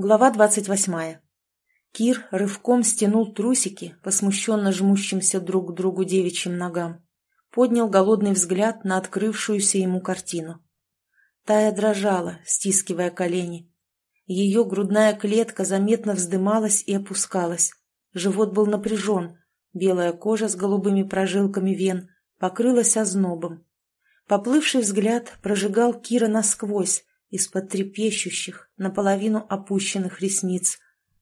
Глава двадцать восьмая. Кир рывком стянул трусики по смущенно жмущимся друг к другу девичьим ногам. Поднял голодный взгляд на открывшуюся ему картину. Тая дрожала, стискивая колени. Ее грудная клетка заметно вздымалась и опускалась. Живот был напряжен, белая кожа с голубыми прожилками вен покрылась ознобом. Поплывший взгляд прожигал Кира насквозь, из-под трепещущих, наполовину опущенных ресниц.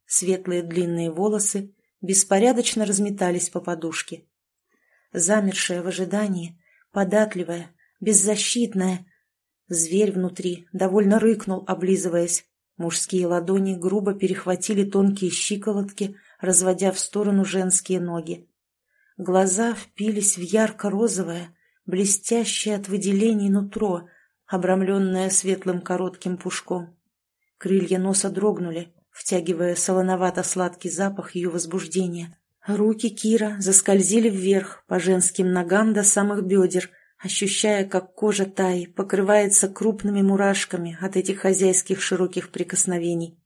Светлые длинные волосы беспорядочно разметались по подушке. Замершая в ожидании, податливая, беззащитная. Зверь внутри довольно рыкнул, облизываясь. Мужские ладони грубо перехватили тонкие щиколотки, разводя в сторону женские ноги. Глаза впились в ярко-розовое, блестящее от выделений нутро, обрамленная светлым коротким пушком. Крылья носа дрогнули, втягивая солоновато-сладкий запах ее возбуждения. Руки Кира заскользили вверх по женским ногам до самых бедер, ощущая, как кожа Таи покрывается крупными мурашками от этих хозяйских широких прикосновений.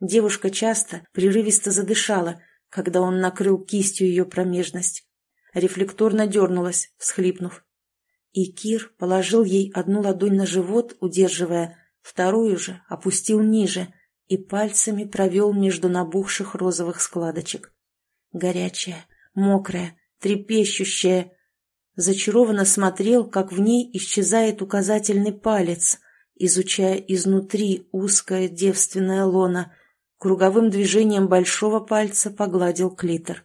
Девушка часто, прерывисто задышала, когда он накрыл кистью ее промежность. Рефлекторно дернулась, всхлипнув. И Кир положил ей одну ладонь на живот, удерживая, вторую же опустил ниже и пальцами провел между набухших розовых складочек. Горячая, мокрая, трепещущая. Зачарованно смотрел, как в ней исчезает указательный палец, изучая изнутри узкое девственное лоно, круговым движением большого пальца погладил клитор.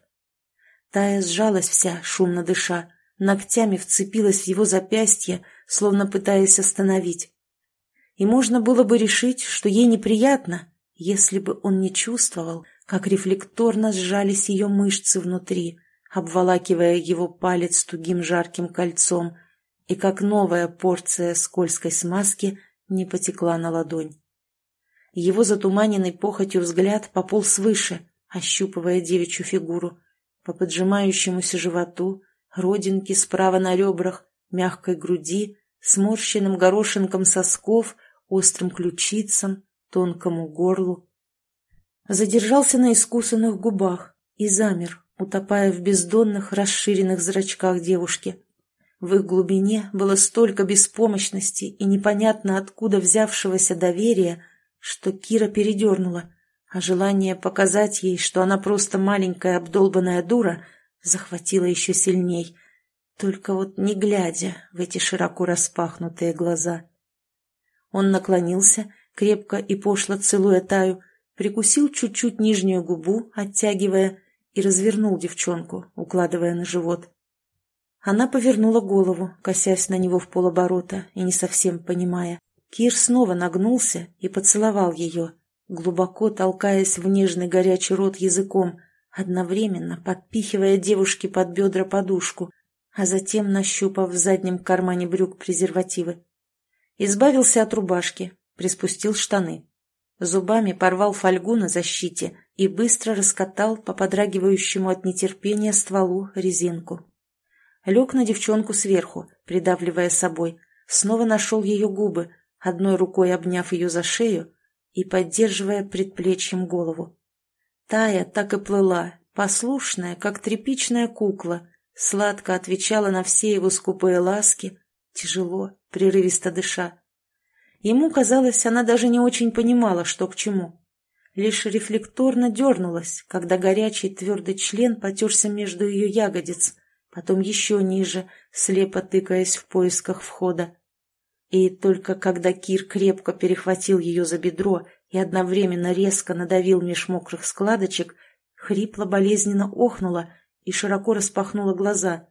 Тая сжалась вся, шумно дыша, ногтями вцепилась в его запястье, словно пытаясь остановить. И можно было бы решить, что ей неприятно, если бы он не чувствовал, как рефлекторно сжались ее мышцы внутри, обволакивая его палец тугим жарким кольцом, и как новая порция скользкой смазки не потекла на ладонь. Его затуманенный похотью взгляд пополз выше, ощупывая девичью фигуру, по поджимающемуся животу, родинки справа на ребрах, мягкой груди, сморщенным горошинком сосков, острым ключицам, тонкому горлу. Задержался на искусанных губах и замер, утопая в бездонных расширенных зрачках девушки. В их глубине было столько беспомощности и непонятно откуда взявшегося доверия, что Кира передернула, а желание показать ей, что она просто маленькая обдолбанная дура — захватило еще сильней, только вот не глядя в эти широко распахнутые глаза. Он наклонился, крепко и пошло целуя Таю, прикусил чуть-чуть нижнюю губу, оттягивая, и развернул девчонку, укладывая на живот. Она повернула голову, косясь на него в полоборота и не совсем понимая. Кир снова нагнулся и поцеловал ее, глубоко толкаясь в нежный горячий рот языком, одновременно подпихивая девушке под бедра подушку, а затем нащупав в заднем кармане брюк презервативы. Избавился от рубашки, приспустил штаны. Зубами порвал фольгу на защите и быстро раскатал по подрагивающему от нетерпения стволу резинку. Лег на девчонку сверху, придавливая собой, снова нашел ее губы, одной рукой обняв ее за шею и поддерживая предплечьем голову. Тая так и плыла, послушная, как тряпичная кукла, сладко отвечала на все его скупые ласки, тяжело, прерывисто дыша. Ему казалось, она даже не очень понимала, что к чему. Лишь рефлекторно дернулась, когда горячий твердый член потерся между ее ягодиц, потом еще ниже, слепо тыкаясь в поисках входа. И только когда Кир крепко перехватил ее за бедро и одновременно резко надавил меж мокрых складочек, хрипло болезненно охнула и широко распахнула глаза.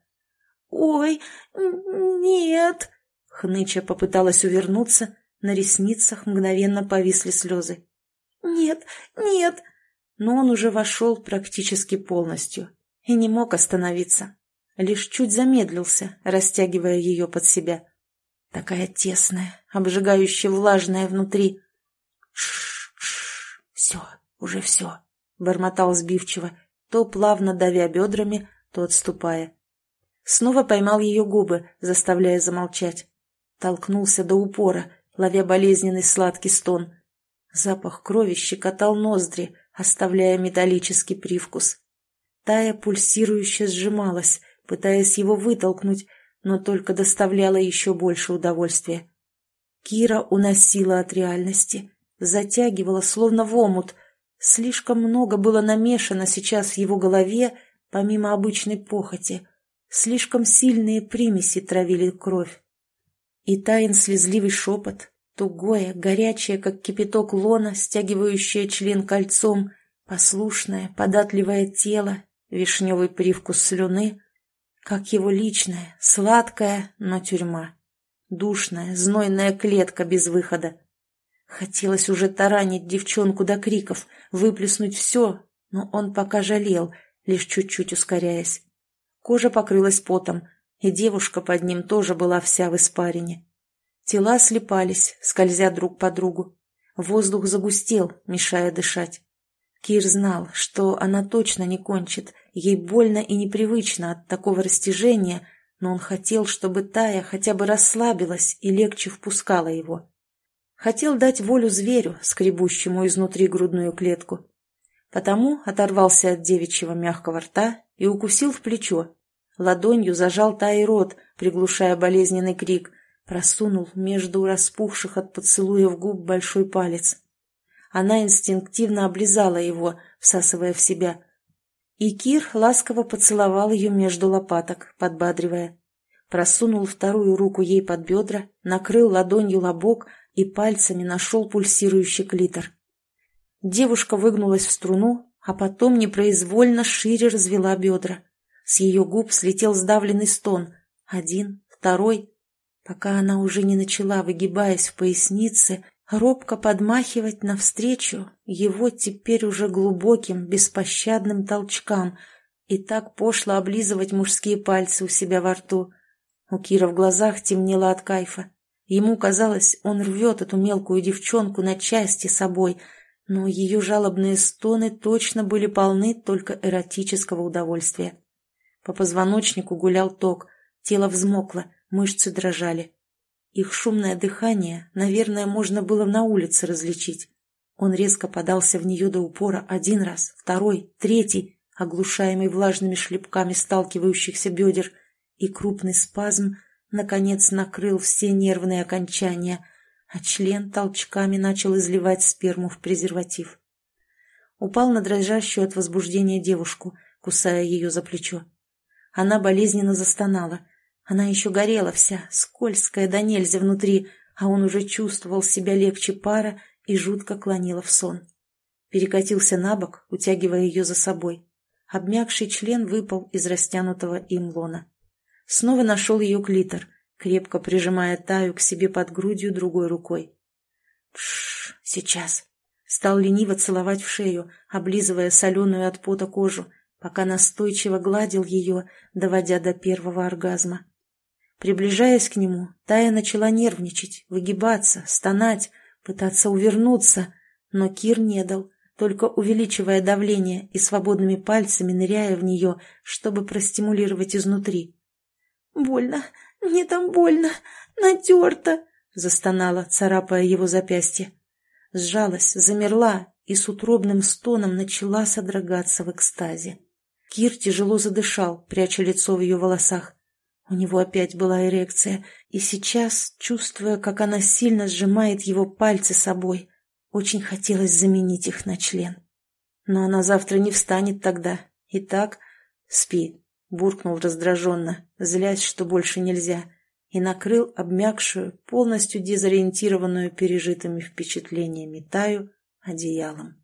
«Ой, нет!» Хныча попыталась увернуться, на ресницах мгновенно повисли слезы. «Нет, нет!» Но он уже вошел практически полностью и не мог остановиться. Лишь чуть замедлился, растягивая ее под себя. Такая тесная, обжигающая влажная внутри. «Ш-ш-ш, все, уже все», — бормотал сбивчиво, то плавно давя бедрами, то отступая. Снова поймал ее губы, заставляя замолчать. Толкнулся до упора, ловя болезненный сладкий стон. Запах крови щекотал ноздри, оставляя металлический привкус. Тая пульсирующе сжималась, пытаясь его вытолкнуть, но только доставляла еще больше удовольствия. Кира уносила от реальности, затягивала, словно в омут. Слишком много было намешано сейчас в его голове, помимо обычной похоти. Слишком сильные примеси травили кровь. И таин слезливый шепот, тугое, горячее, как кипяток лона, стягивающее член кольцом, послушное, податливое тело, вишневый привкус слюны, как его личная, сладкая, но тюрьма. Душная, знойная клетка без выхода. Хотелось уже таранить девчонку до криков, выплеснуть все, но он пока жалел, лишь чуть-чуть ускоряясь. Кожа покрылась потом, и девушка под ним тоже была вся в испарине. Тела слепались, скользя друг по другу. Воздух загустел, мешая дышать. Кир знал, что она точно не кончит, ей больно и непривычно от такого растяжения, но он хотел, чтобы Тая хотя бы расслабилась и легче впускала его. Хотел дать волю зверю, скребущему изнутри грудную клетку. Потому оторвался от девичьего мягкого рта и укусил в плечо. Ладонью зажал Таи рот, приглушая болезненный крик, просунул между распухших от поцелуев губ большой палец. Она инстинктивно облизала его, всасывая в себя. И Кир ласково поцеловал ее между лопаток, подбадривая. Просунул вторую руку ей под бедра, накрыл ладонью лобок и пальцами нашел пульсирующий клитор. Девушка выгнулась в струну, а потом непроизвольно шире развела бедра. С ее губ слетел сдавленный стон. Один, второй. Пока она уже не начала, выгибаясь в пояснице, робко подмахивать навстречу его теперь уже глубоким, беспощадным толчкам и так пошло облизывать мужские пальцы у себя во рту. У Кира в глазах темнело от кайфа. Ему казалось, он рвет эту мелкую девчонку на части собой, но ее жалобные стоны точно были полны только эротического удовольствия. По позвоночнику гулял ток, тело взмокло, мышцы дрожали. Их шумное дыхание, наверное, можно было на улице различить. Он резко подался в нее до упора один раз, второй, третий, оглушаемый влажными шлепками сталкивающихся бедер, и крупный спазм, наконец, накрыл все нервные окончания, а член толчками начал изливать сперму в презерватив. Упал на дрожащую от возбуждения девушку, кусая ее за плечо. Она болезненно застонала — она еще горела вся, скользкая да нельзя внутри, а он уже чувствовал себя легче пара и жутко клонила в сон. Перекатился на бок, утягивая ее за собой. Обмякший член выпал из растянутого им лона. Снова нашел ее клитор, крепко прижимая Таю к себе под грудью другой рукой. «Тш, сейчас!» Стал лениво целовать в шею, облизывая соленую от пота кожу, пока настойчиво гладил ее, доводя до первого оргазма. Приближаясь к нему, Тая начала нервничать, выгибаться, стонать, пытаться увернуться, но Кир не дал, только увеличивая давление и свободными пальцами ныряя в нее, чтобы простимулировать изнутри. «Больно, мне там больно, натерто!» — застонала, царапая его запястье. Сжалась, замерла и с утробным стоном начала содрогаться в экстазе. Кир тяжело задышал, пряча лицо в ее волосах. У него опять была эрекция, и сейчас, чувствуя, как она сильно сжимает его пальцы собой, очень хотелось заменить их на член. Но она завтра не встанет тогда. И так спи, буркнул раздраженно, злясь, что больше нельзя, и накрыл обмякшую, полностью дезориентированную пережитыми впечатлениями Таю одеялом.